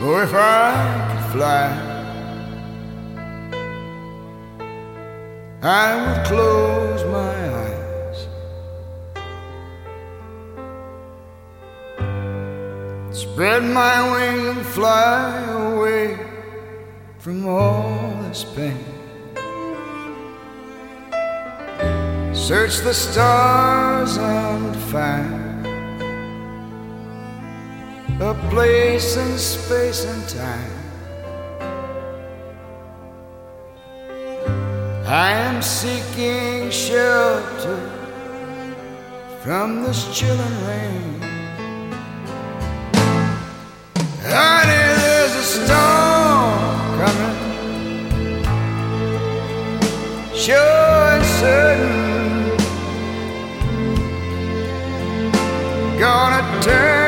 Oh, if I could fly, I would close my eyes. Spread my wings and fly away from all this pain. Search the stars and find a place in space and time. I am seeking shelter from this chilling rain. Honey, there's a storm coming. Sure and certain. Gonna turn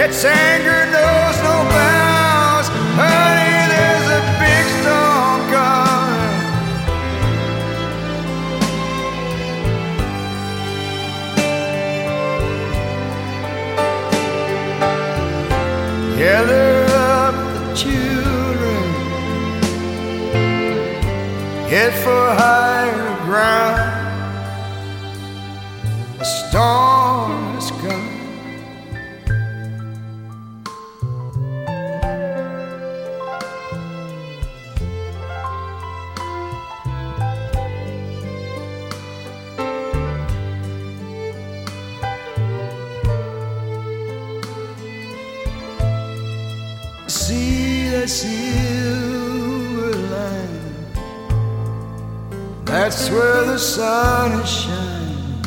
Its anger knows no bounds. Honey, there's a big storm coming. Gather up the children, head for higher ground. That silver line. That's where the sun is shining.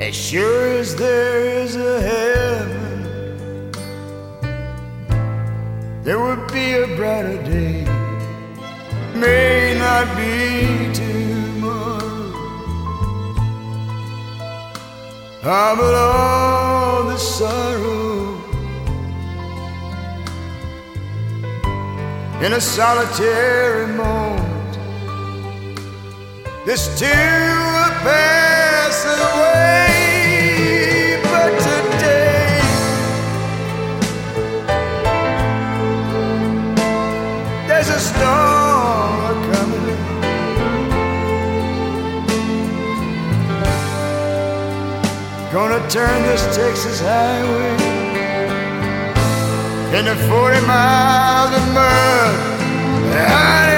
As sure as there is a heaven, there will be a brighter day. May not be tomorrow. Ah, but all the sorrow in a solitary moment, this too will pass away. But today, there's a storm coming. Gonna turn this Texas highway into 40 miles of mud.